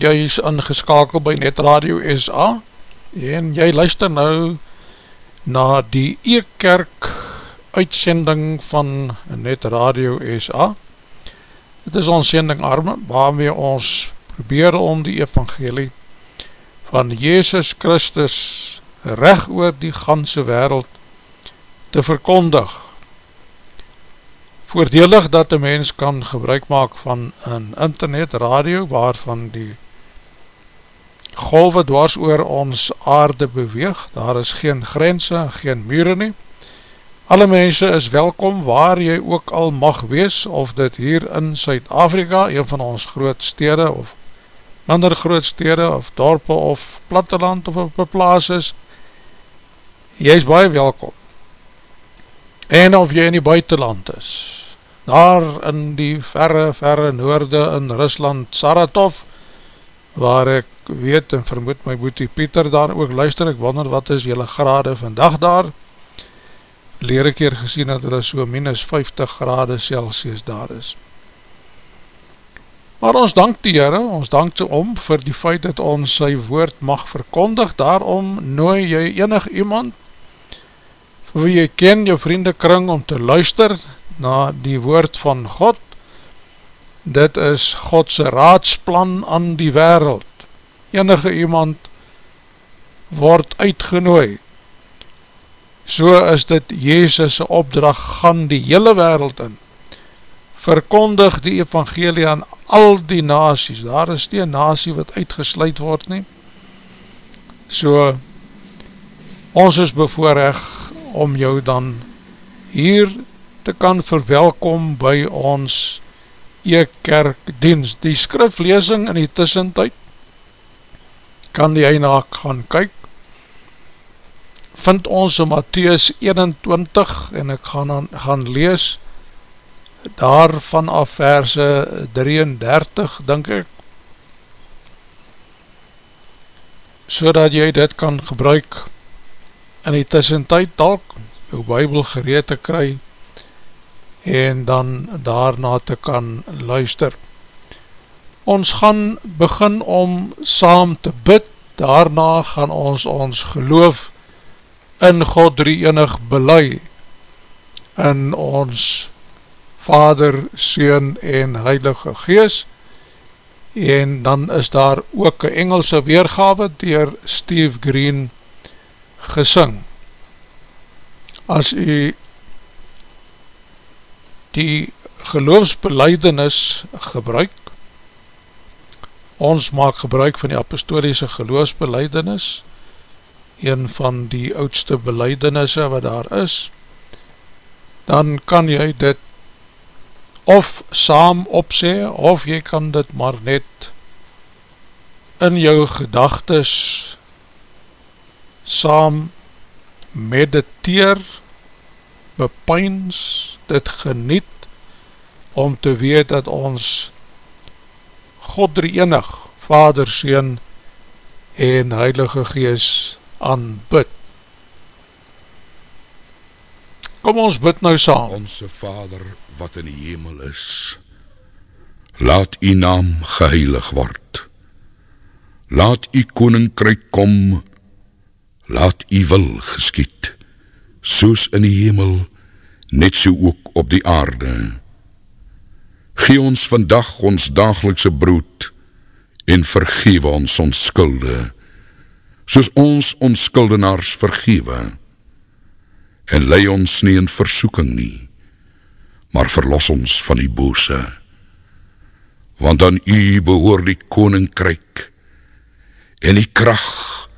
Goeiemorgen, jy is ingeskakeld by Net Radio SA en jy luister nou na die E-Kerk uitsending van Net Radio SA. Dit is ons sending arme waarmee ons probeer om die evangelie van Jezus Christus recht oor die ganse wereld te verkondig voordelig dat een mens kan gebruik maak van een internet radio waarvan die golwe dwars oor ons aarde beweeg, daar is geen grense, geen mure nie, alle mense is welkom waar jy ook al mag wees, of dit hier in Suid-Afrika, een van ons groot stede, of minder groot stede, of dorpe, of platteland, of op een plaas is, jy is baie welkom, en of jy in die buitenland is, daar in die verre, verre noorde in Rusland, Saratov, waar ek weet en vermoed my boete Pieter daar ook luister, ek wonder wat is jylle grade vandag daar, leer ek hier gesien dat hulle so minus 50 grade Celsius daar is. Maar ons dank die Heere, ons dank te om vir die feit dat ons sy woord mag verkondig, daarom nooi jy enig iemand, vir wie jy ken, jou vriendekring om te luister, na die woord van God, dit is Godse raadsplan aan die wereld. Enige iemand word uitgenooi. So is dit Jezus' opdracht, gaan die hele wereld in. Verkondig die evangelie aan al die nasies. Daar is die nasie wat uitgesluit word nie. So, ons is bevoorrecht om jou dan hier te kan verwelkom by ons e-kerkdienst. Die skriflesing in die tussentijd kan die eina gaan kyk. Vind ons in Matthäus 21 en ek gaan, gaan lees daar vanaf verse 33, denk ek, so dat jy dit kan gebruik in die tussentijd dalk, jou bybel gereed te kry, en dan daarna te kan luister. Ons gaan begin om saam te bid, daarna gaan ons ons geloof in God drie enig belei, in ons Vader, Seun en Heilige Gees, en dan is daar ook een Engelse weergawe dier Steve Green gesing. As u die geloofsbeleidenis gebruik. Ons maak gebruik van die apostoliese geloofsbeleidenis, een van die oudste beleidenisse wat daar is, dan kan jy dit of saam opsê, of jy kan dit maar net in jou gedagtes saam mediteer, bepyns, dit geniet om te weet dat ons God drie enig, Vader, Seen en Heilige Gees aanbid. Kom ons bid nou saam. Onse Vader wat in die hemel is, laat u naam geheilig word. Laat u koninkryk kom, laat u wil geskiet, soos in die hemel net so ook op die aarde. Gee ons vandag ons dagelikse brood en vergewe ons ons skulde, soos ons ons skuldenaars vergewe. En lei ons nie in versoeking nie, maar verlos ons van die bose. Want aan u behoor die koninkryk en die kracht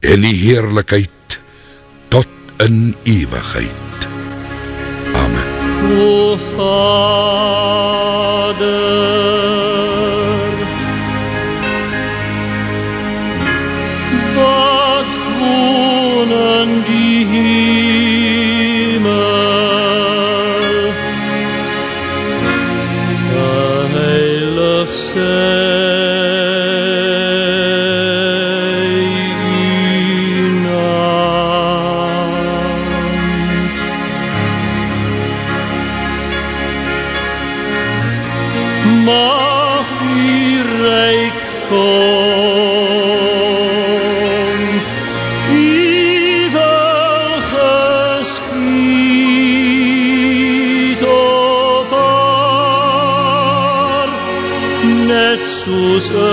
en die heerlijkheid tot in eeuwigheid. O Vader Wat wohnen die Himmel Heilig sei soos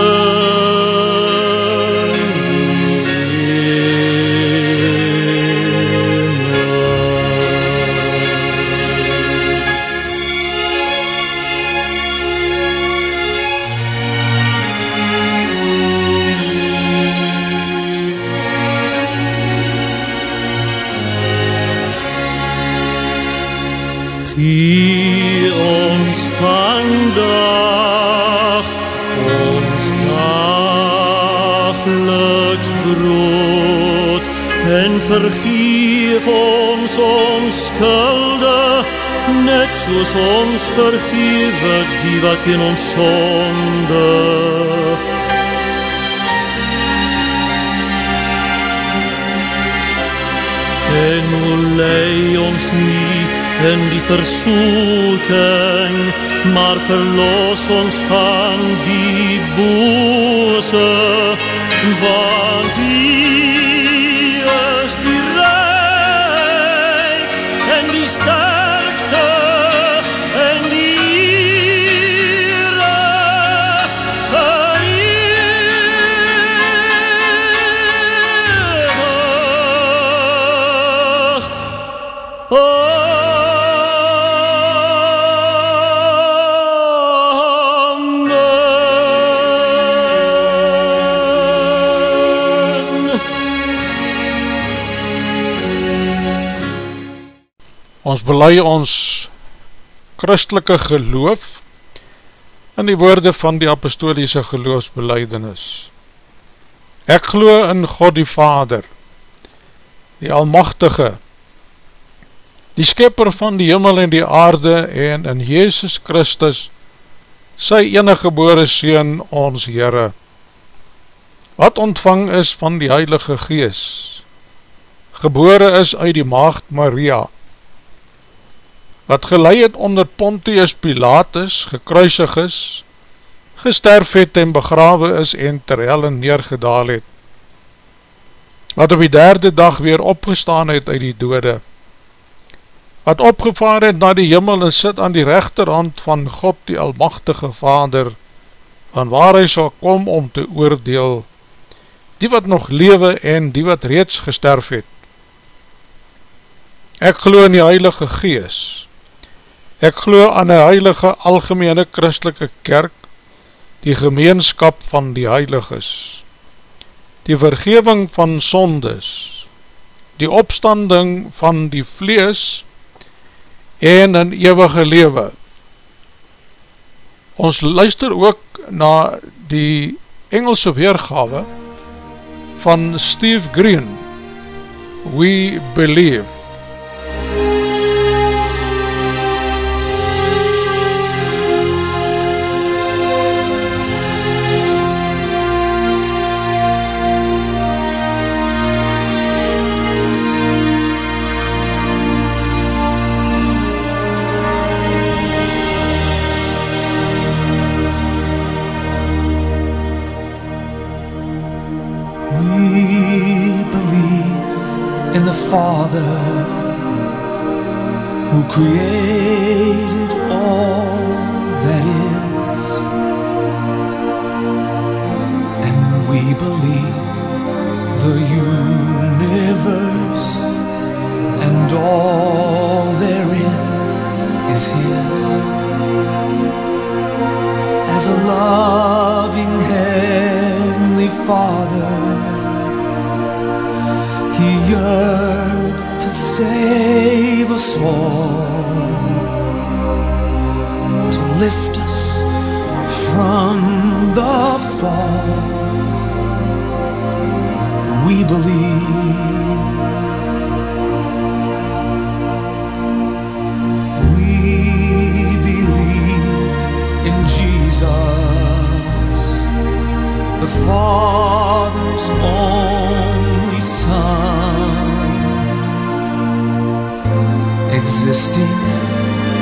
ons ons skulde net soos ons vergewe die wat in ons sonde. En o lei ons nie in die versoeking, maar verlos ons van die bose, want die belei ons christelike geloof in die woorde van die apostoliese geloofsbeleidenis. Ek glo in God die Vader, die Almachtige, die skepper van die hemel en die aarde en in Jezus Christus, sy enige gebore Seen, ons Heere, wat ontvang is van die Heilige Gees, gebore is uit die maagd Maria, wat geleid het onder Pontius Pilatus, gekruisig is, gesterf het en begrawe is en ter helle neergedaal het, wat op die derde dag weer opgestaan het uit die dode, wat opgevaar het na die hemel en sit aan die rechterhand van God die Almachtige Vader, van waar hy sal kom om te oordeel, die wat nog lewe en die wat reeds gesterf het. Ek glo in die Heilige Gees, ek glo aan die Heilige Algemene Christelike Kerk, die gemeenskap van die Heiliges, die vergeving van sondes, die opstanding van die vlees en in eeuwige lewe. Ons luister ook na die Engelse weergawe van Steve Green, We Believe. Created all that is. And we believe the universe and all therein is His. As a loving Heavenly Father, He yearned to save us all, lift us from the fall. We believe. We believe in Jesus, the Father's only Son, existing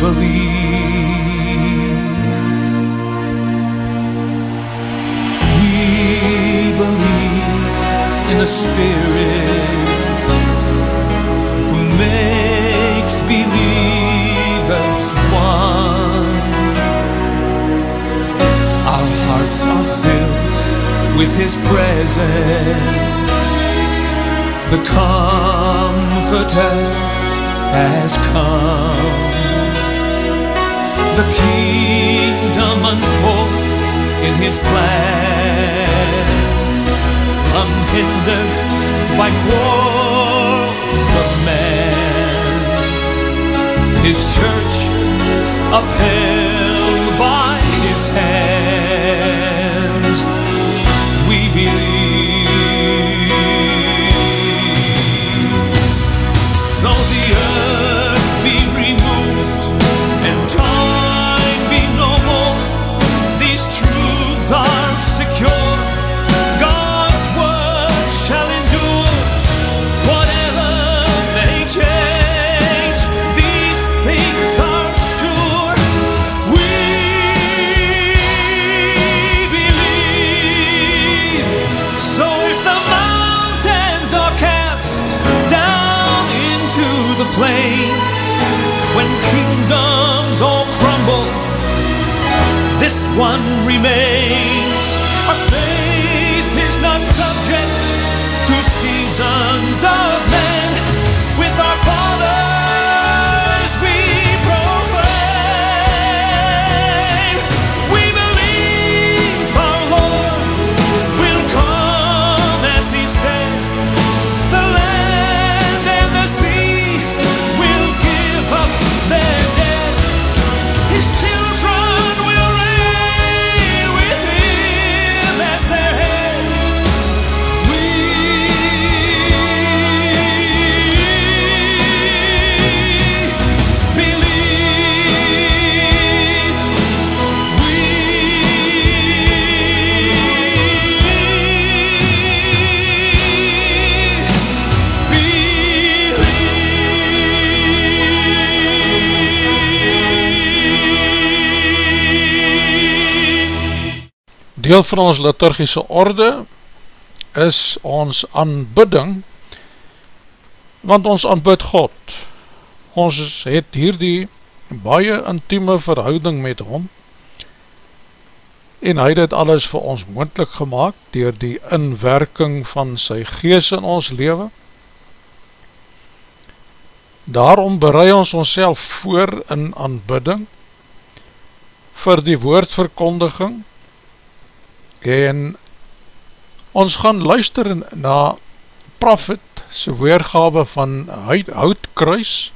Believe. We believe in the Spirit who makes believers one. Our hearts are filled with His presence. The Comforter has come. The kingdom unfolds in His plan, unhindered by quarrels of man. His church upheld by His hand. Remains. Our faith is not subject to seasons of Deel van ons liturgische orde is ons aanbidding, want ons aanbid God. Ons het hierdie baie intieme verhouding met hom, en hy het dit alles vir ons moendlik gemaakt, dier die inwerking van sy gees in ons leven. Daarom berei ons ons voor in aanbidding, vir die woordverkondiging, en ons gaan luister na Prophet sy weergawe van houtkruis.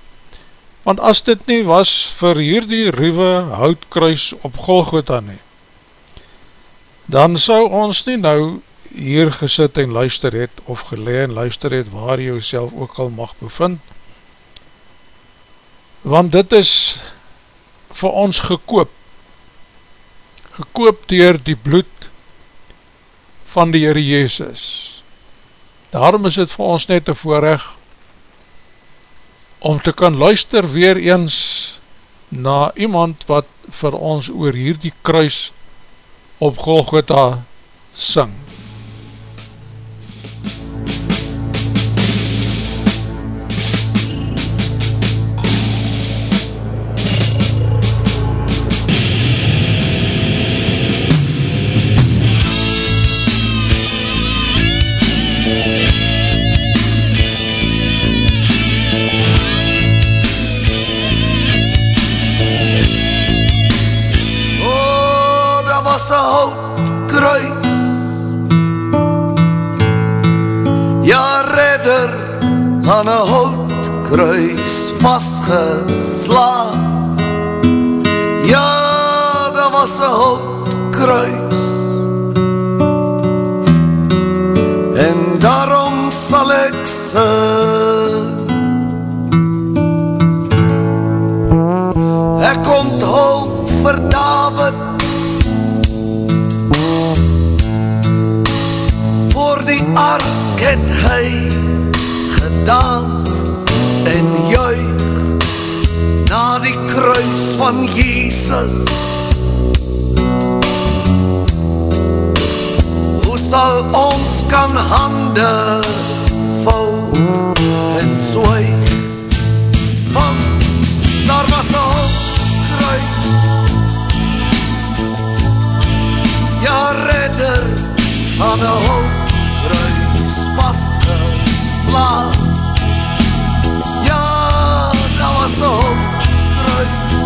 Want as dit nie was vir hierdie ruwe houtkruis op Golgotha nie dan sou ons nie nou hier gesit en luister het of gelee en luister het waar jy self ook al mag bevind. Want dit is vir ons gekoop. Gekoop dier die bloed van die Heere Jezus. Daarom is het vir ons net een voorrecht om te kan luister weer eens na iemand wat vir ons oor hierdie kruis op Golgotha sing. Aan een houtkruis vastgeslaan. Ja, dat was een houtkruis. En daarom zal ik zingen. Hij komt over David Voor die ark het dans en juig na die kruis van Jesus. Hoe sal ons kan hande vou en swyg? Want daar was een hulpkruis Ja, redder aan een hulpkruis vastgeslaan daar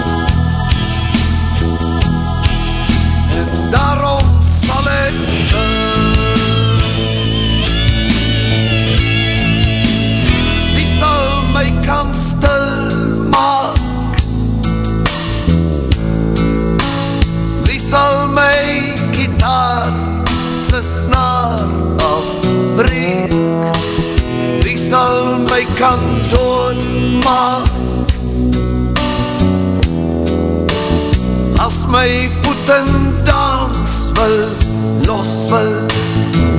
voeten dans wil, los wil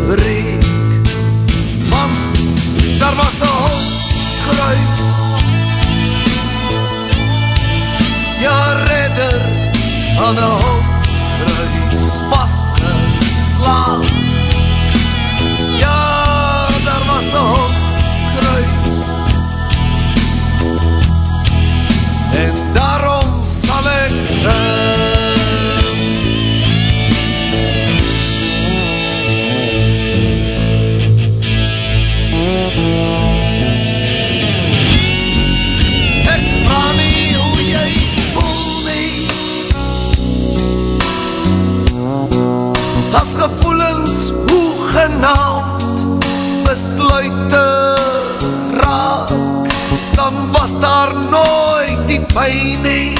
breek. Want daar was een hoofdkruis Ja redder aan een pijn nie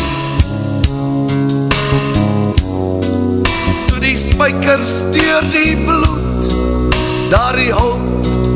Toe die spijkers deur die bloed Daar die hout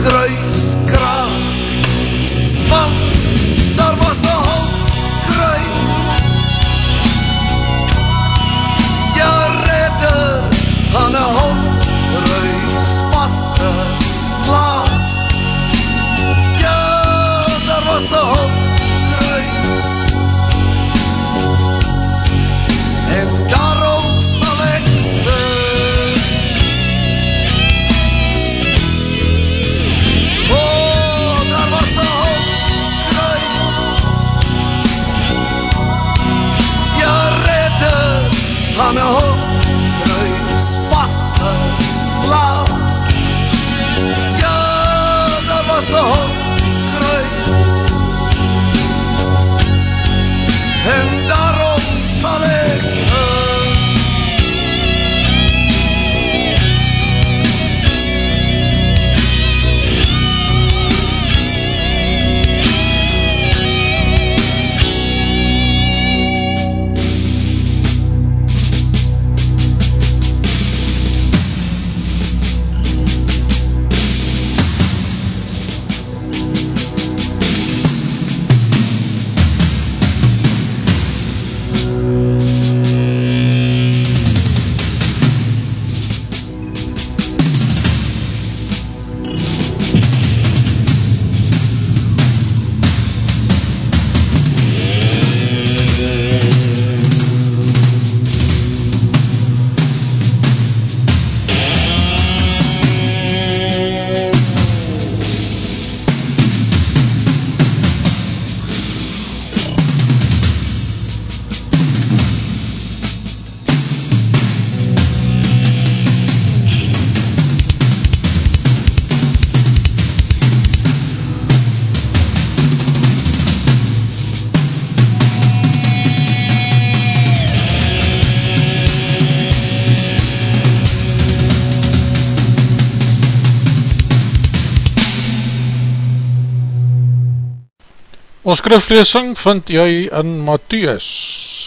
Ons skrifleesing vind jy in Matthäus,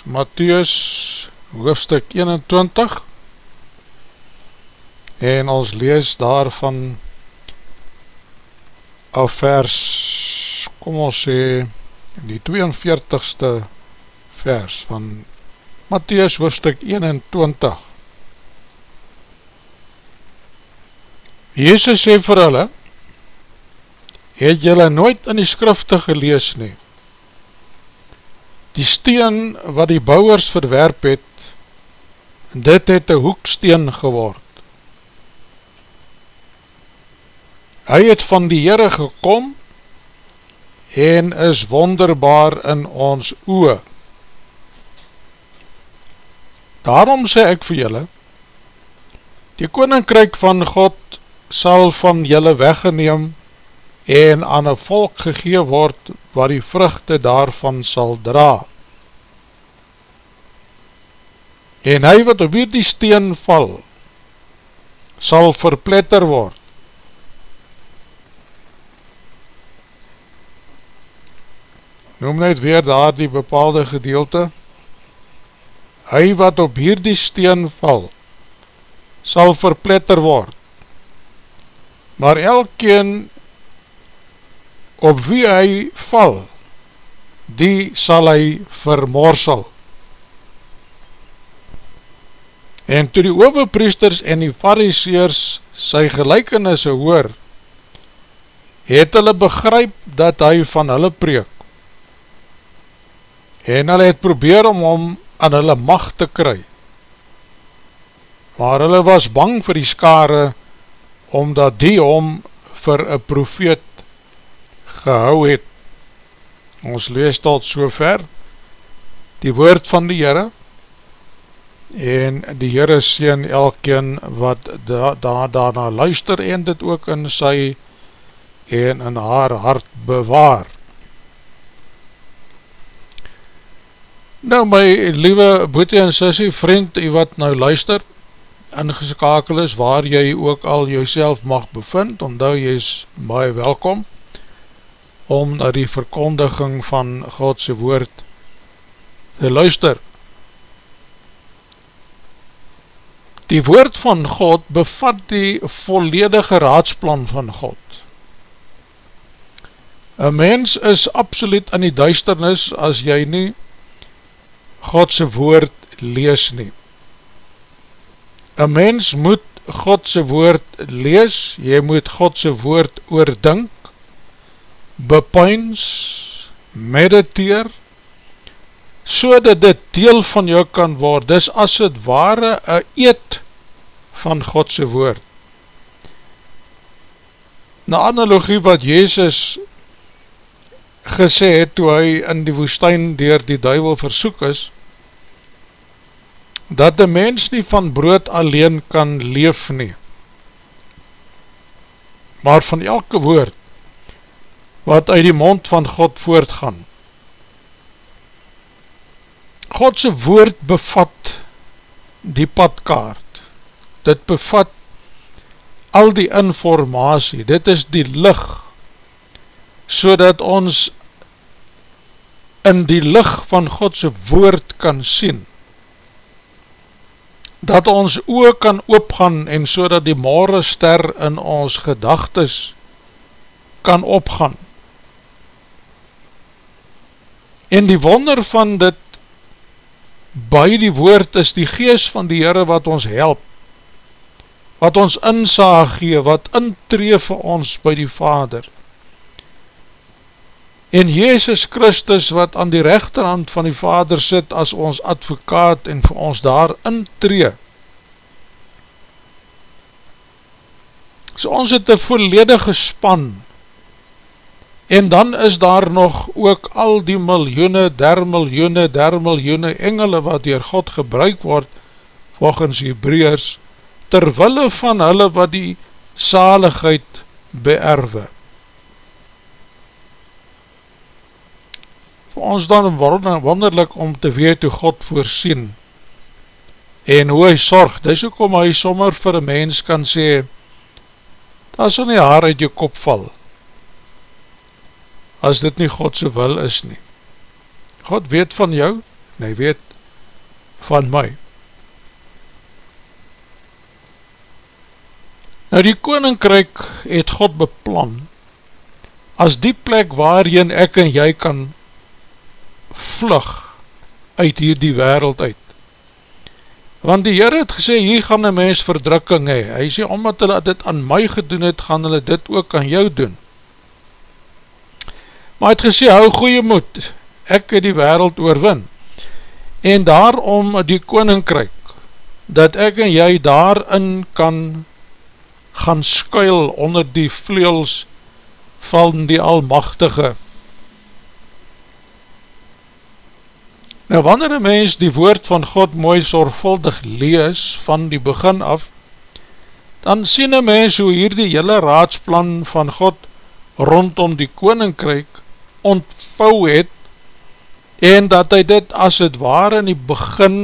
Matthäus hoofstuk 21 en ons lees daarvan af vers, kom ons sê, die 42ste vers van Matthäus hoofstuk 21. Jezus sê vir hulle, het jylle nooit in die skrifte gelees nie, die steen wat die bouwers verwerp het, dit het een hoeksteen geword. Hy het van die Heere gekom en is wonderbaar in ons oe. Daarom sê ek vir julle, die koninkryk van God sal van julle weggeneem en aan een volk gegee word wat die vruchte daarvan sal dra. En hy wat op hierdie steen val, sal verpletter word. Noem net weer daar die bepaalde gedeelte. Hy wat op hierdie steen val, sal verpletter word. Maar elkeen op wie hy val, die sal hy vermorsel. En toe die overpriesters en die fariseers sy gelijkenisse hoor, het hulle begryp dat hy van hulle preek. En hulle het probeer om hom aan hulle macht te kry. Maar hulle was bang vir die skare, omdat die hom vir een profeet gehou het. Ons lees tot so ver, die woord van die Heere, en die Heere sien elkeen wat da, da, daarna luister en dit ook in sy en in haar hart bewaar. Nou my liewe boete en sissie vriend, die wat nou luister, ingeskakel is waar jy ook al jouself mag bevind, omdat jy is baie welkom, om na die verkondiging van Godse woord te luister. Die woord van God bevat die volledige raadsplan van God. Een mens is absoluut in die duisternis as jy nie Godse woord lees nie. Een mens moet Godse woord lees, jy moet Godse woord oordink, bepuins, mediteer, so dat dit deel van jou kan word, dis as het ware een eet van Godse woord. Na analogie wat Jezus gesê het toe hy in die woestijn dier die duivel versoek is, dat die mens nie van brood alleen kan leef nie, maar van elke woord wat uit die mond van God voortgaan. Godse woord bevat die padkaart, dit bevat al die informatie, dit is die lig, so dat ons in die lig van Godse woord kan sien, dat ons oog kan opgaan en so dat die morgenster in ons gedagtes kan opgaan. En die wonder van dit by die woord is die gees van die Heere wat ons help, wat ons insaag gee, wat intree vir ons by die Vader. En Jezus Christus wat aan die rechterhand van die Vader sit as ons advokaat en vir ons daar intree. So ons het een volledige span En dan is daar nog ook al die miljoene, der miljoene, der miljoene engele wat door God gebruik word volgens Hebreërs terwille van hulle wat die saligheid beerwe. Voor ons dan wonderlik om te weet hoe God voorsien en hoe hy sorg. Dis ook om hy sommer vir een mens kan sê, dat is in die haar uit jou kop val as dit nie Godse wil is nie. God weet van jou, en hy weet van my. Nou die koninkryk het God beplan, as die plek waarin ek en jy kan vlug uit hier die wereld uit. Want die Heer het gesê, hier gaan een mens verdrukking hee. Hy sê, omdat hulle dit aan my gedoen het, gaan hulle dit ook aan jou doen maar het gesê, hou goeie moed, ek het die wereld oorwin, en daarom die koninkryk, dat ek en jy daarin kan gaan skuil onder die vleels van die Almachtige. Nou wanneer een mens die woord van God mooi zorgvuldig lees van die begin af, dan sien een mens hoe hier die hele raadsplan van God rondom die koninkryk ontvou het en dat hy dit as het ware in die begin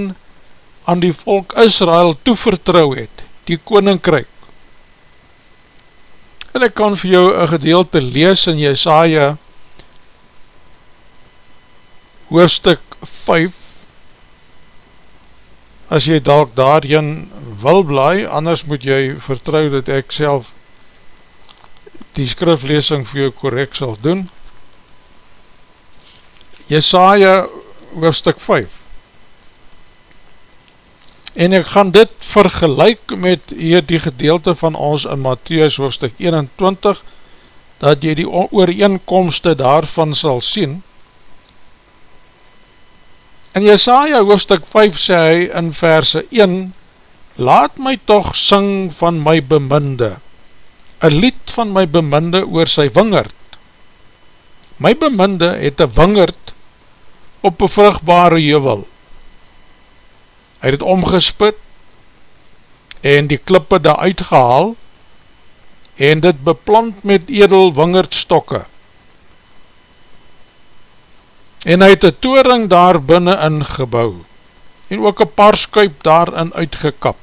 aan die volk Israel toevertrouw het, die koninkryk. En ek kan vir jou een gedeelte lees in Jesaja hoofstuk 5 as jy dalk daarin wil bly, anders moet jy vertrouw dat ek self die skriflesing vir jou correct sal doen. Jesaja hoofstuk 5 En ek gaan dit vergelijk met hier die gedeelte van ons in Matthäus hoofdstuk 21, dat jy die ooreenkomste daarvan sal sien. In Jesaja hoofdstuk 5 sê hy in verse 1, Laat my toch sing van my beminde, een lied van my beminde oor sy wingerd. My beminde het een wingerd op een vruchtbare jewel, hy het omgespit en die klippe daar uitgehaal en dit beplant met edel wingerdstokke en hy het een toering daar binnen ingebouw en ook een paar skuip daarin uitgekap.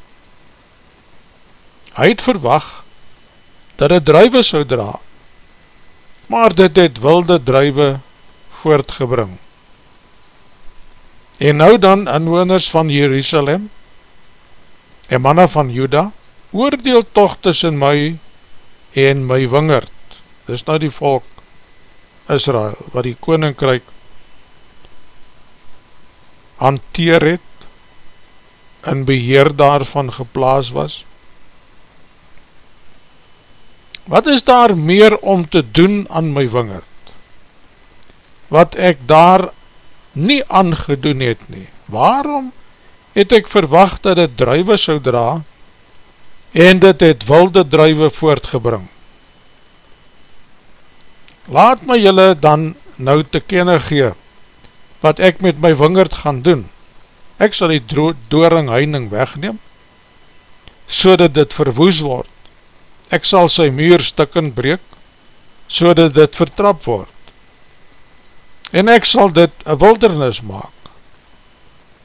Hy het verwag dat het druive sou dra maar dit het wilde druive voortgebring En nou dan inwoners van Jerusalem en manne van Juda, oordeel toch tussen my en my wingerd. Dis nou die volk Israel, wat die koninkryk hanteer het, en beheer daarvan geplaas was. Wat is daar meer om te doen aan my wingerd? Wat ek daar nie aangedoen het nie. Waarom het ek verwacht dat het druive sou dra en dit het wilde druive voortgebring? Laat my jylle dan nou te kenne gee wat ek met my wingerd gaan doen. Ek sal die dooring heining wegneem so dat dit verwoes word. Ek sal sy muur stikken breek so dat dit vertrap word en ek sal dit een wildernis maak.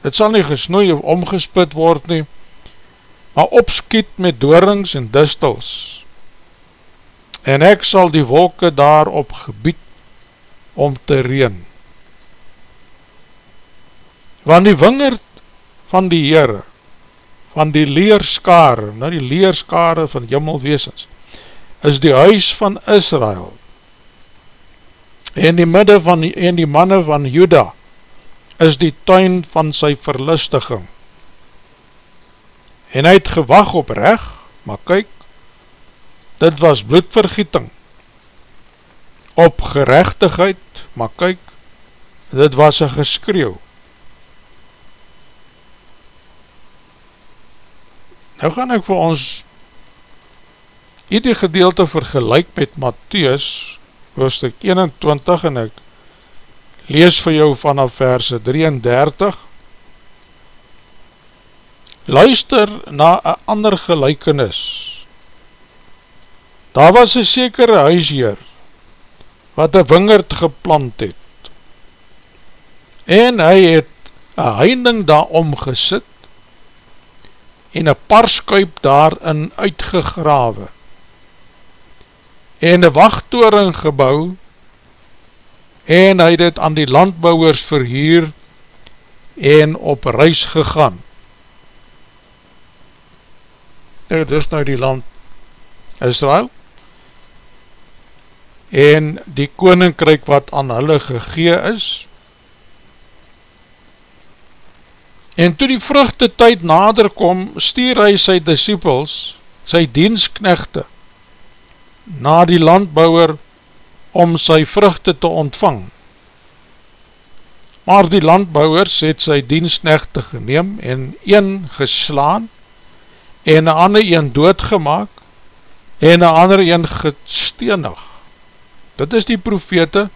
Het sal nie gesnoei of omgespit word nie, maar opskiet met doorings en distels. En ek sal die wolke daar op gebied om te reen. Want die wingerd van die Heere, van die leerskare, nou die leerskare van jimmelweesens, is die huis van Israel, en die midde van die, en die manne van Juda is die tuin van sy verlustiging. En hy het gewag op reg, maar kyk, dit was bloedvergieting. Op gerechtigheid, maar kyk, dit was een geskreeuw. Nou gaan ek vir ons hierdie gedeelte vergelijk met Matthäus hoofdstuk 21 en ek lees vir jou vanaf verse 33 luister na een ander gelijkenis. Daar was een sekere huisheer wat een wingerd geplant het. En hy het een heining daar omgesit en een parskuip daarin uitgegrawe en een wachttoring gebouw en hy het aan die landbouwers verhuur en op reis gegaan. Nou, dit is nou die land Israel en die koninkryk wat aan hulle gegee is en toe die vruchte tyd nader kom, stuur hy sy disciples, sy diensknechte na die landbouwer om sy vruchte te ontvang. Maar die landbouwers het sy dienstnechte geneem en een geslaan en een ander een doodgemaak en een ander een gesteenig. Dit is die profete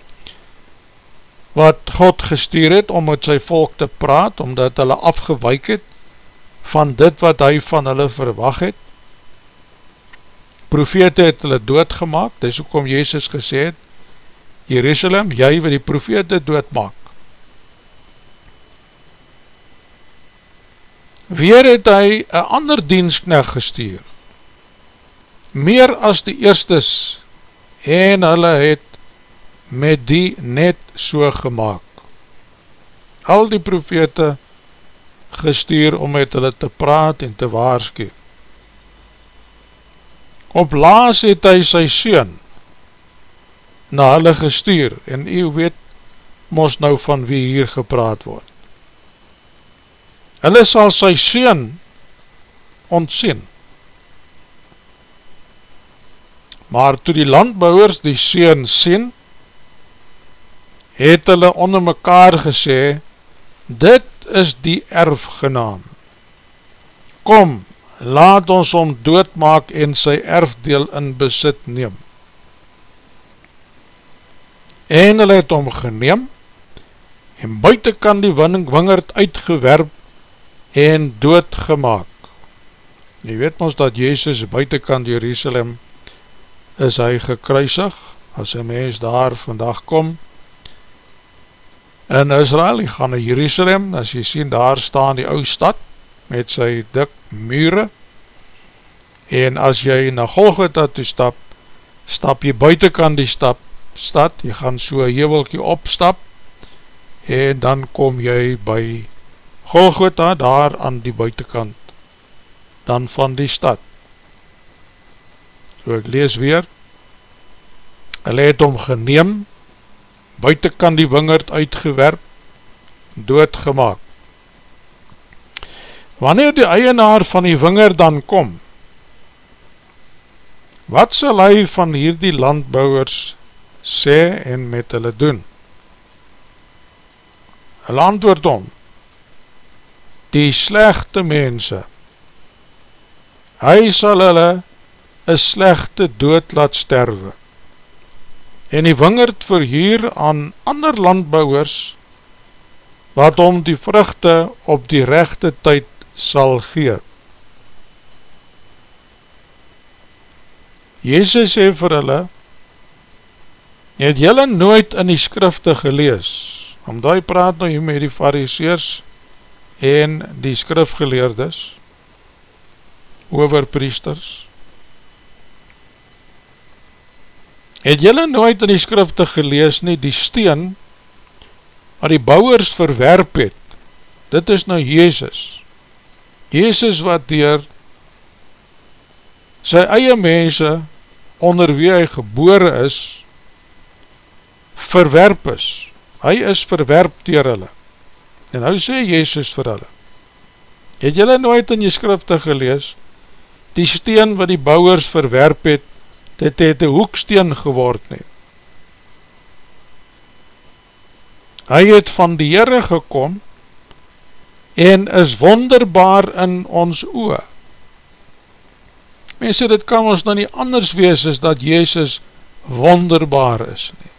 wat God gestuur het om met sy volk te praat, omdat hulle afgewyk het van dit wat hy van hulle verwag het. Profete het hulle doodgemaak, dis ook om Jezus gesê het, Jerusalem, jy wat die profete doodmaak. Weer het hy een ander diensknecht gestuur, meer as die eerstes, en hulle het met die net so gemaakt. Al die profete gestuur om met hulle te praat en te waarskie. Op laas het hy sy seun na hulle gestuur en u weet mos nou van wie hier gepraat word. Hulle sal sy seun ontsien. Maar toe die landbouwers die seun sien, het hulle onder mekaar gesê, dit is die erfgenaam. Kom, laat ons om doodmaak en sy erfdeel in besit neem. En hulle het om geneem, en buiten kan die wingerd uitgewerp en doodgemaak. Je weet ons dat Jezus buiten kan Jerusalem is hy gekruisig, as een mens daar vandag kom, in Israel, jy gaan na Jerusalem, as jy sien, daar staan die ou stad, met sy dik mure, en as jy na Golgotha toe stap, stap jy buitenkant die stap, stad, jy gaan so een hevelkie opstap, en dan kom jy by Golgotha, daar aan die buitenkant, dan van die stad. So ek lees weer, hulle het om geneem, buiten kan die wingerd uitgewerp, doodgemaak. Wanneer die eienaar van die wingerd dan kom, wat sal hy van hierdie landbouwers sê en met hulle doen? Hulle antwoord om, die slechte mense, hy sal hulle een slechte dood laat sterwe, en die wingerd verhuur aan ander landbouwers wat om die vruchte op die rechte tyd sal gee. Jezus sê vir hulle, het julle nooit in die skrifte gelees, omdat hy praat nou hier met die fariseers en die skrifgeleerdes over priesters, Het jylle nooit in die skrifte gelees nie, die steen, wat die bouwers verwerp het, dit is nou Jezus. Jezus wat dier sy eie mense, onder wie hy gebore is, verwerp is. Hy is verwerp dier hulle. En nou sê Jezus vir hulle, het jylle nooit in die skrifte gelees, die steen wat die bouwers verwerp het, dit het een hoeksteen geword nie. Hy het van die Heere gekom en is wonderbaar in ons oe. Mense, dit kan ons nou nie anders wees as dat Jezus wonderbaar is nie.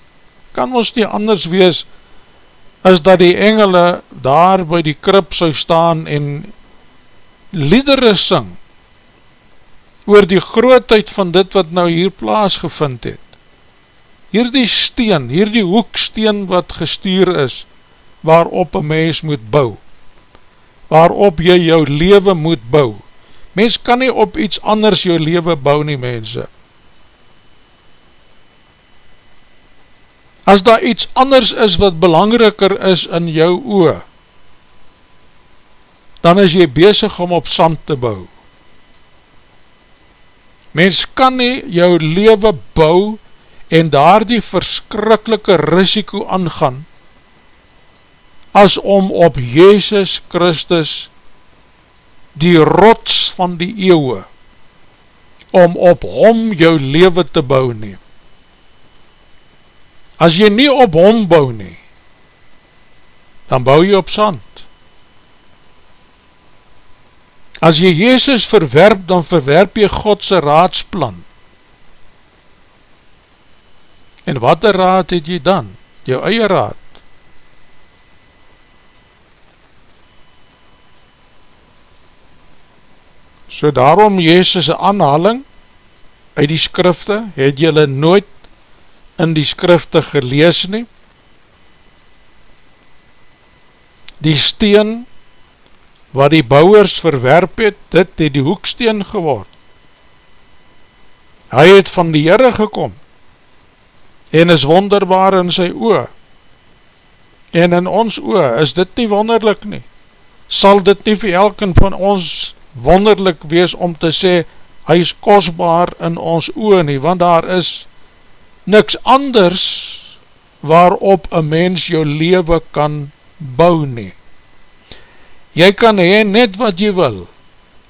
Kan ons nie anders wees as dat die engele daar by die krip sou staan en liedere sing oor die grootheid van dit wat nou hier plaasgevind het. Hier die steen, hier die hoeksteen wat gestuur is, waarop een mens moet bou, waarop jy jou leven moet bou. Mens kan nie op iets anders jou leven bou nie, mense. As daar iets anders is wat belangriker is in jou oor, dan is jy bezig om op sand te bou. Mens kan nie jou leven bou en daar die verskrikkelike risiko aangaan as om op Jezus Christus die rots van die eeuwe om op hom jou leven te bou nie. As jy nie op hom bou nie, dan bou jy op sand. As jy Jezus verwerp, dan verwerp jy Godse raadsplan. En wat raad het jy dan? Jou eie raad. So daarom Jezus' aanhaling uit die skrifte, het jylle nooit in die skrifte gelees nie. Die steen wat die bouwers verwerp het, dit het die hoeksteen geword. Hy het van die Heere gekom en is wonderbaar in sy oor. En in ons oor is dit nie wonderlik nie. Sal dit nie vir elken van ons wonderlik wees om te sê, hy is kostbaar in ons oor nie, want daar is niks anders waarop een mens jou leven kan bou nie. Jy kan hee net wat jy wil,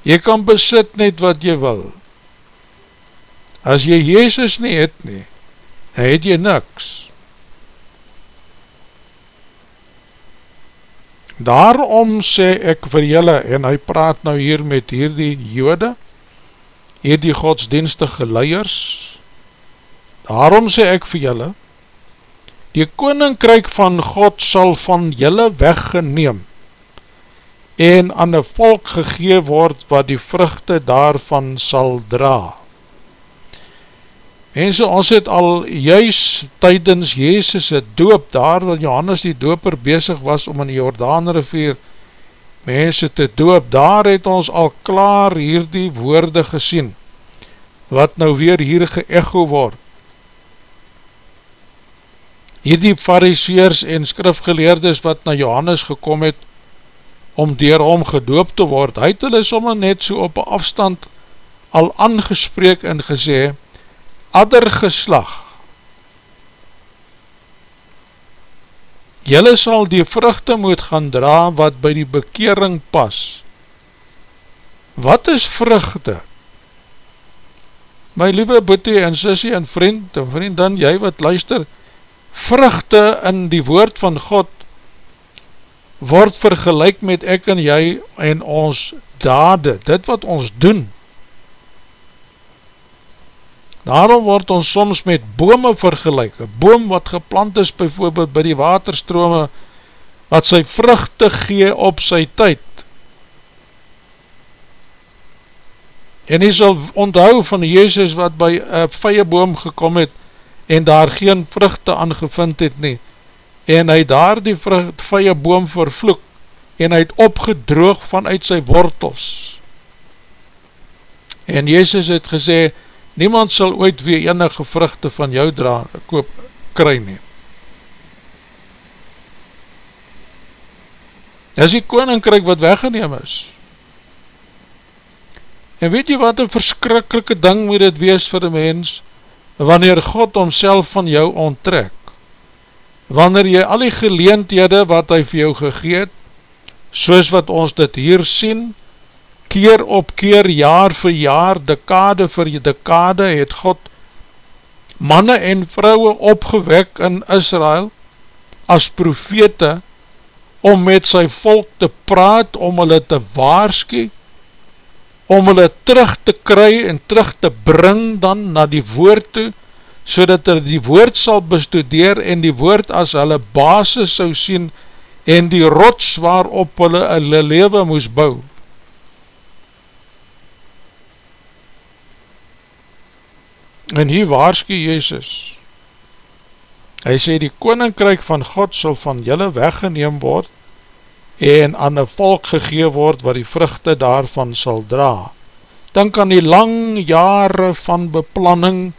jy kan besit net wat jy wil. As jy Jezus nie het nie, dan het jy niks. Daarom sê ek vir julle, en hy praat nou hier met hierdie jode, hierdie godsdienstige leiers, daarom sê ek vir julle, die koninkryk van God sal van julle weggeneem, en aan die volk gegee word wat die vruchte daarvan sal draa. Mense, ons het al juist tydens Jezus het doop, daar wat Johannes die doper bezig was om in die Jordaanrivier mense te doop, daar het ons al klaar hier die woorde gesien, wat nou weer hier geëcho word. Hier die fariseers en skrifgeleerdes wat na Johannes gekom het, om dier hom gedoop te word, hy het hulle somme net so op afstand al aangespreek en gesê, adder geslag, jylle sal die vruchte moet gaan dra wat by die bekering pas. Wat is vruchte? My liewe boete en sissie en vriend en vriend dan, jy wat luister, vruchte in die woord van God word vergelijk met ek en jy en ons dade, dit wat ons doen, Daarom word ons soms met bome vergelijk, een boom wat geplant is bijvoorbeeld by die waterstrome, wat sy vruchte gee op sy tyd. En hy sal onthou van Jezus wat by een vye boom gekom het, en daar geen vruchte aangevind het nie, en hy daar die vye boom vervloek, en hy het opgedroog vanuit sy wortels. En Jezus het gesê, niemand sal ooit weer enige vruchte van jou dra, koop, kry nie. Dis die koninkryk wat weggeneem is. En weet jy wat een verskrikkelike ding moet het wees vir die mens, wanneer God omself van jou onttrek, wanneer jy al die geleendhede wat hy vir jou gegeet, soos wat ons dit hier sien, keer op keer, jaar vir jaar, dekade vir dekade, het God manne en vrouwe opgewek in Israel as profete om met sy volk te praat, om hulle te waarskie, om hulle terug te kry en terug te bring dan na die woord toe, so dat hulle die woord sal bestudeer en die woord as hulle basis sou sien en die rots waarop hulle hulle leven moes bouw. En hier waarskie Jezus, hy sê die koninkryk van God sal van julle weggeneem word en aan die volk gegee word wat die vruchte daarvan sal dra. Dink aan die lang jare van beplanning,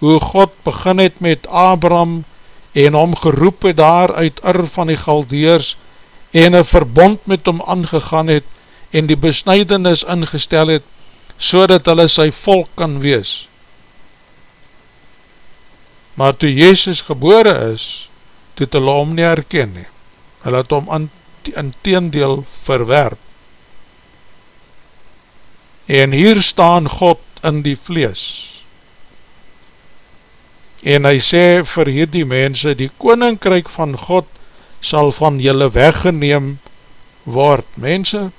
hoe God begin het met Abraham en hom geroep het daar uit Ur van die Galdeers en een verbond met hom aangegaan het en die besnijdenis ingestel het, so dat hulle sy volk kan wees. Maar toe Jezus gebore is, toe het hulle om nie herken nie, hulle het om in teendeel verwerp. En hier staan God in die vlees, en hy sê vir hierdie mense, die koninkryk van God sal van julle weggeneem word. Mense,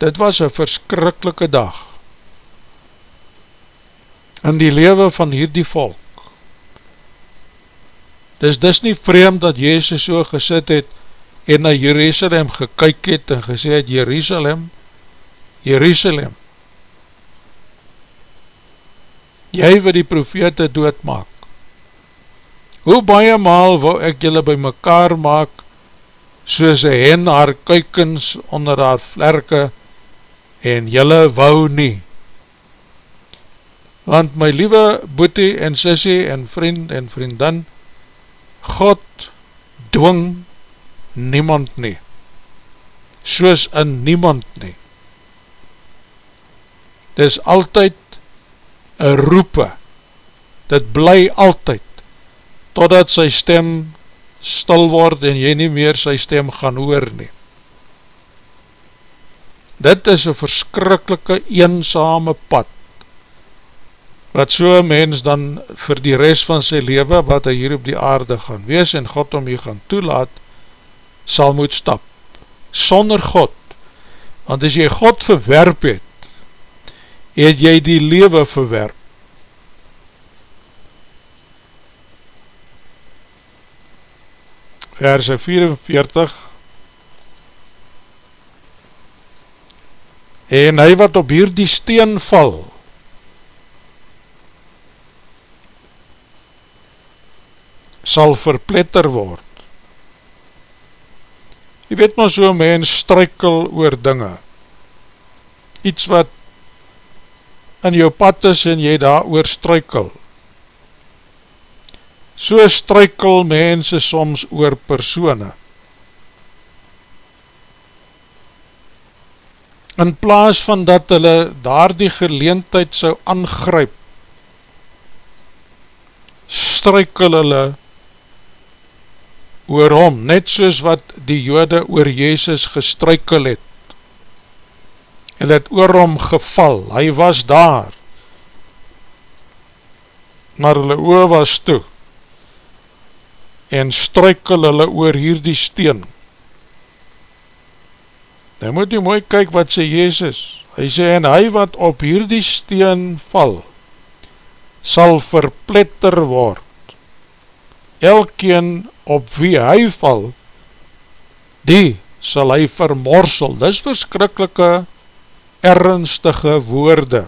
dit was een verskrikkelike dag in die lewe van hierdie volk. Dis dis nie vreemd dat Jezus so gesit het en na Jerusalem gekyk het en gesê het, Jerusalem, Jerusalem, jy wat die profete doodmaak, hoe baie maal wou ek julle by mekaar maak, soos een hen haar kuikens onder haar vlerke, en julle wou nie. Want my liewe boete en sissie en vriend en vriendin, God dwing niemand nie, soos in niemand nie. Dit is altyd een roepe, dit bly altyd, totdat sy stem stil word en jy nie meer sy stem gaan hoor nie. Dit is een verskrikkelike eenzame pad, wat so mens dan vir die rest van sy leven, wat hy hier op die aarde gaan wees en God om jy gaan toelaat, sal moet stap, sonder God, want as jy God verwerp het, het jy die lewe verwerp. Verse 44 En hy wat op hier die steen val, sal verpletter word. Jy weet maar so mens strykel oor dinge. Iets wat in jou pad is en jy daar oor strykel. So strykel mense soms oor persone. In plaas van dat hulle daar die geleentheid sou aangryp, strykel hulle oor hom, net soos wat die jode oor Jezus gestrykel het, en het oor hom geval, hy was daar, maar hulle oor was toe, en strykel hulle oor hierdie steen. Nou moet jy mooi kyk wat sê Jezus, hy sê, en hy wat op hierdie steen val, sal verpletter word, elkeen op wie hy val, die sal hy vermorsel. Dis verskrikkelike, ernstige woorde.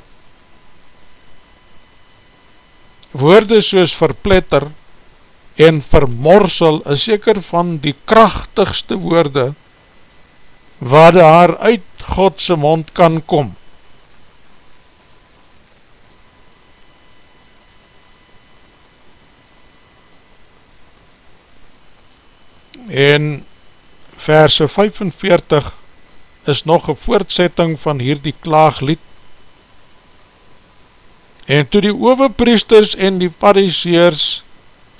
Woorde soos verpletter en vermorsel is seker van die krachtigste woorde wat daar uit Godse mond kan kom. en verse 45 is nog een voortsetting van hierdie klaaglied en toe die overpriesters en die pariseers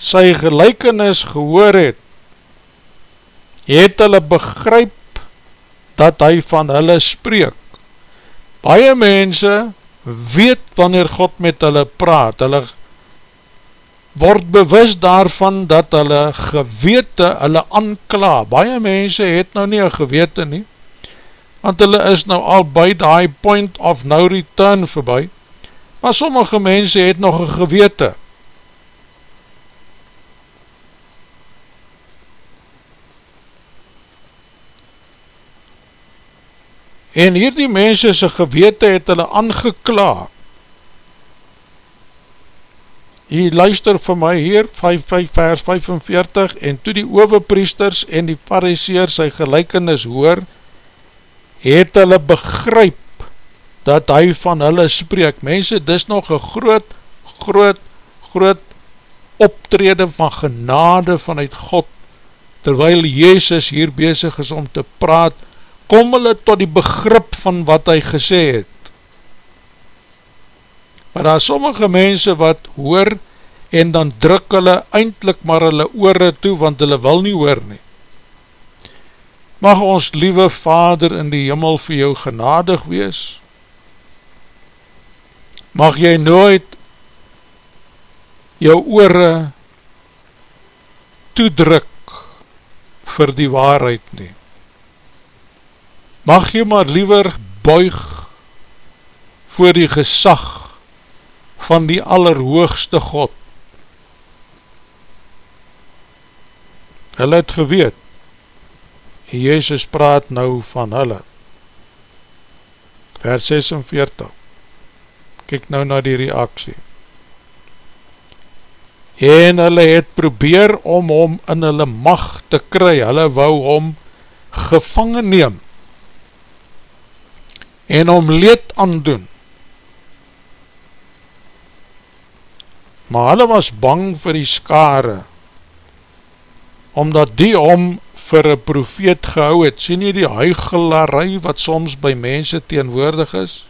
sy gelijkenis gehoor het het hulle begryp dat hy van hulle spreek baie mense weet wanneer God met hulle praat hulle word bewus daarvan dat hulle gewete hulle ankla. Baie mense het nou nie een gewete nie, want hulle is nou al by die point of no return voorbij, maar sommige mense het nog een gewete. En hierdie mense sy gewete het hulle aangeklaag, Hier luister vir my hier, 5, 5, vers 45, en toe die overpriesters en die fariseer sy gelijkenis hoor, het hulle begryp dat hy van hulle spreek. Mense, dis nog een groot, groot, groot optrede van genade vanuit God, terwyl Jezus hier bezig is om te praat, kom hulle tot die begrip van wat hy gesê het maar daar sommige mense wat hoor en dan druk hulle eindelijk maar hulle oore toe, want hulle wil nie hoor nie. Mag ons liewe Vader in die Himmel vir jou genadig wees, mag jy nooit jou oore toedruk vir die waarheid nie. Mag jy maar liever buig voor die gesag van die allerhoogste God. Hulle het geweet, Jezus praat nou van hulle. Vers 46 Kijk nou na die reaksie. En hulle het probeer om hom in hulle macht te kry, hulle wou hom gevangen neem en hom leed aandoen. Maar hulle was bang vir die skare, omdat die hom vir een profeet gehou het, sien jy die huigelarij wat soms by mense teenwoordig is?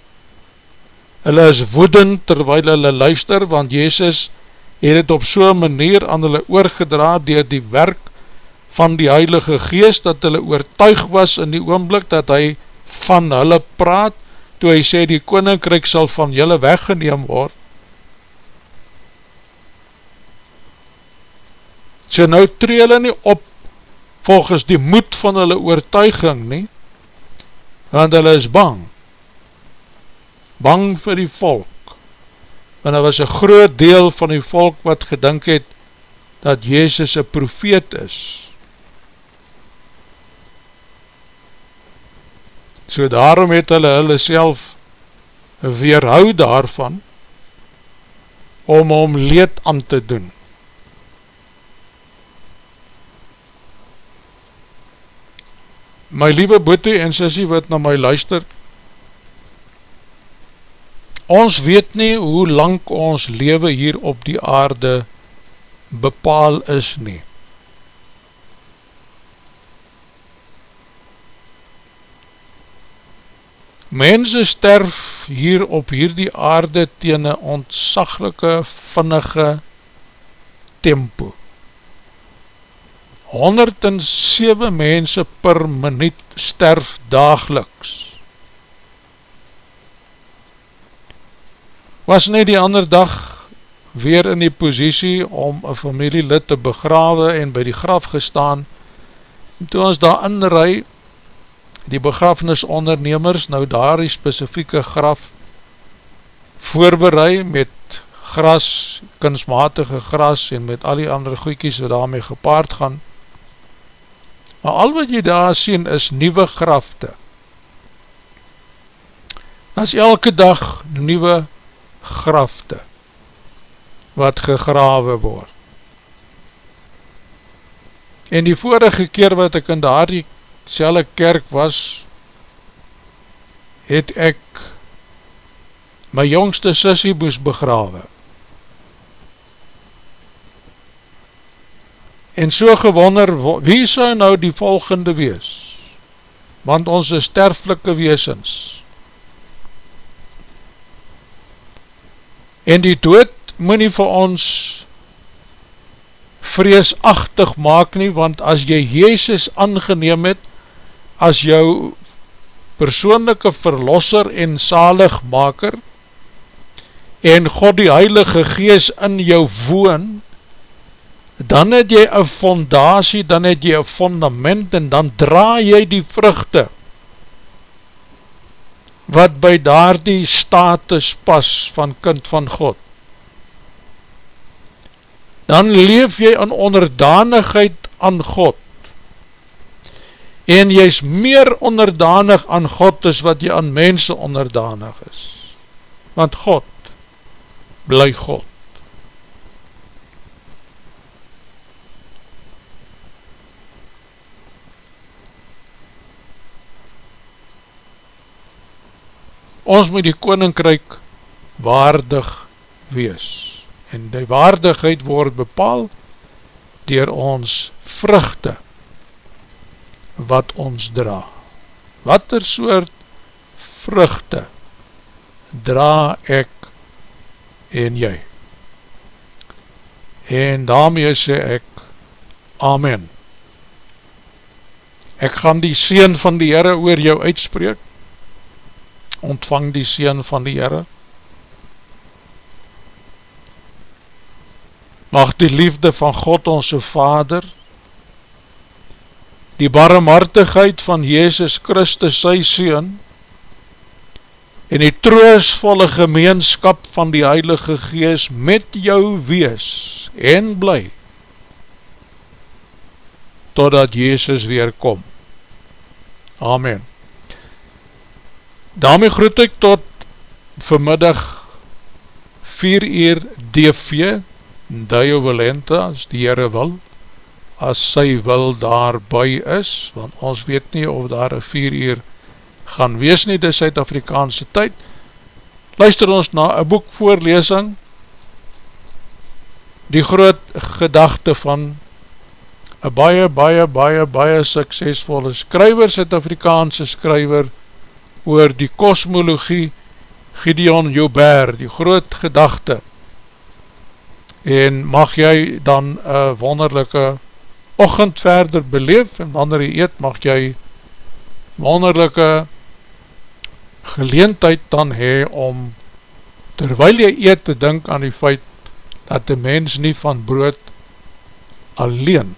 Hulle is woedend terwijl hulle luister, want Jezus het het op so'n manier aan hulle oorgedra dier die werk van die Heilige Geest, dat hulle oortuig was in die oomblik dat hy van hulle praat, toe hy sê die koninkryk sal van julle weggeneem word. So nou tree hulle nie op volgens die moed van hulle oortuiging nie, want hulle is bang, bang vir die volk, want daar was een groot deel van die volk wat gedink het, dat Jezus een profeet is. So daarom het hulle hulle self weerhou daarvan, om om leed aan te doen. my liewe boete en sissie wat na my luister, ons weet nie hoe lang ons leven hier op die aarde bepaal is nie. Mense sterf hier op hierdie aarde teen een ontsaglike, vinnige tempo. 107 mense per minuut sterf dageliks. Was nie die ander dag weer in die posiesie om een familielid te begrawe en by die graf gestaan, en toe ons daar inrui, die begrafenisondernemers nou daar die specifieke graf voorbereid met gras, kunstmatige gras en met al die andere goeikies wat daarmee gepaard gaan, maar al wat jy daar sien is nieuwe grafte. As elke dag nieuwe grafte wat gegrawe word. En die vorige keer wat ek in daar die selle kerk was, het ek my jongste sissie moes begrawe. en so gewonder, wie sou nou die volgende wees? Want ons is sterflike weesens. En die dood moet nie vir ons vreesachtig maak nie, want as jy Jezus aangeneem het, as jou persoonlijke verlosser en zaligmaker, en God die Heilige Gees in jou woon, dan het jy een fondatie, dan het jy een fundament en dan dra jy die vruchte wat by daar die status pas van kind van God. Dan leef jy in onderdanigheid aan God en jy is meer onderdanig aan God as wat jy aan mense onderdanig is. Want God bly God. ons moet die koninkryk waardig wees en die waardigheid word bepaal dier ons vruchte wat ons dra. Wat er soort vruchte dra ek en jy? En daarmee sê ek Amen. Ek gaan die Seen van die Heere oor jou uitspreek. Ontvang die Seen van die Heere. Mag die liefde van God onze Vader, die barmhartigheid van Jezus Christus sy Seen en die troosvolle gemeenskap van die Heilige Gees met jou wees en bly totdat Jezus weer kom. Amen. Daarmee groet ek tot vanmiddag 4 uur DV Dio Valenta as die Heere wil as sy wil daarby is, want ons weet nie of daar een vier uur gaan wees nie, die Suid-Afrikaanse tyd. Luister ons na een boekvoorlesing, die groot gedachte van een baie, baie, baie, baie suksesvolle skryver, Suid-Afrikaanse skryver, oor die kosmologie Gideon Joubert, die groot gedachte, en mag jy dan een wonderlijke ochend verder beleef en wanneer jy eet mag jy wonderlijke geleentheid dan hee om terwyl jy eet te dink aan die feit dat die mens nie van brood alleen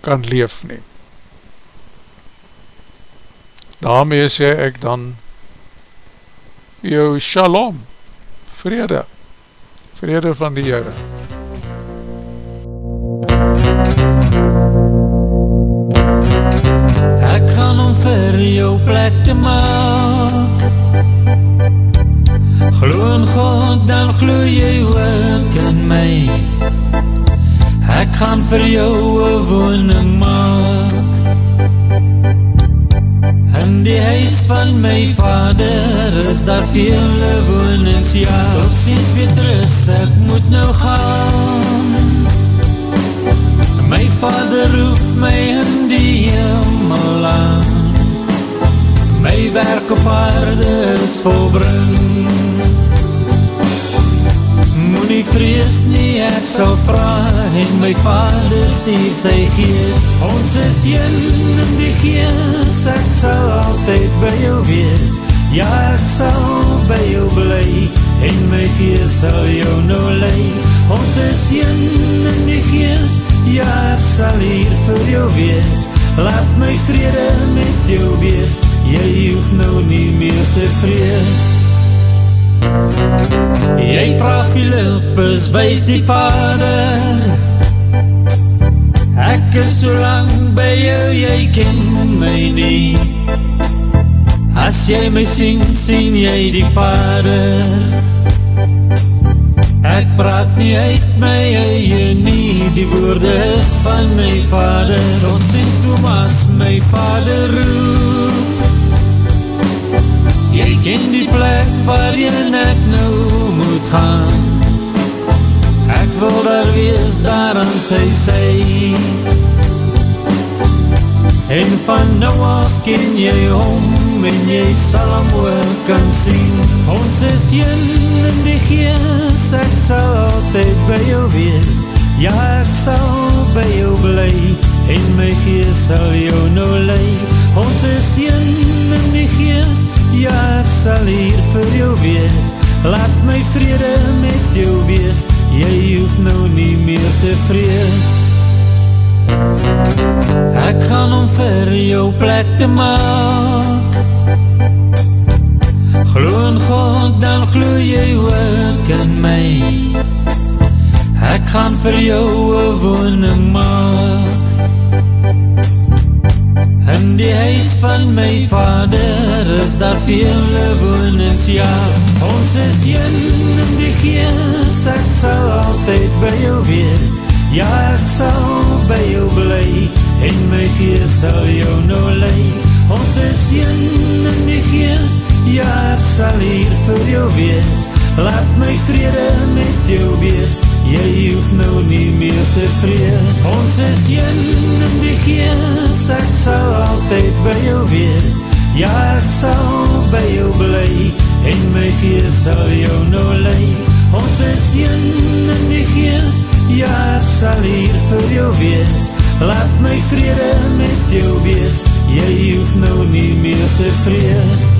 kan leef nie. Daarmee sê ek dan jou shalom, vrede, vrede van die Heere. Ek gaan om vir jou plek te maak. Glo in God, dan glo jy ook in my. Ek gaan vir jou een woning maak. In die huis van my vader is daar vele wonings Ja, tot sies Petrus, ek moet nou gaan. My vader roep my in die hemel My werk op aarde is volbring. Moe nie vrees nie, ek sal vraag En my vader stier sy gees. Ons is een in die gees Ek sal altyd by jou wees. Ja, ek sal by jou bly En my gees sal jou nou leid Ons is een in die gees Ja, ek sal hier vir jou wees Laat my vrede met jou wees. Jy hoef nou nie meer te vrees. Jy vraag Philippus, wees die vader. Ek is so lang by jou, jy ken my nie. As jy my sien, sien jy die vader Ek praat nie uit my eie nie, die woorde is van my vader. Tot sins Thomas my vader roep. Jy ken die plek waarin ek nou moet gaan. Ek wil daar wees daar aan sy sy. En van nou af ken jy hom en jy sal hom ook kan sien Ons is een in die gees, ek sal altyd by jou wees Ja, ek sal by jou bly en my gees sal jou nou lei Ons is een in die gees, ja, ek sal hier vir jou wees Laat my vrede met jou wees, jy hoef nou nie meer te vrees Ek gaan om vir jou plek te maak Glo in God, dan glo jy ook in my. Ek gaan vir jou een woning maak. In die huis van my vader is daar vele wonings, ja. Ons is een in die gees, ek sal altyd by jou wees. Ja, ek sal by jou bly en my gees sal jou nou leid Een in die gees, ja ek sal hier vir jou wees. Laat my vrede met jou wees, jy hoef nou nie meer te vrees. Ons is een in die gees, ek sal altyd by jou wees. Ja ek sal by jou bly en my gees sal jou nou leid Ons is een in die gees, ja ek sal hier vir jou wees Laat my vrede met jou wees, jy hoef nou nie meer te vrees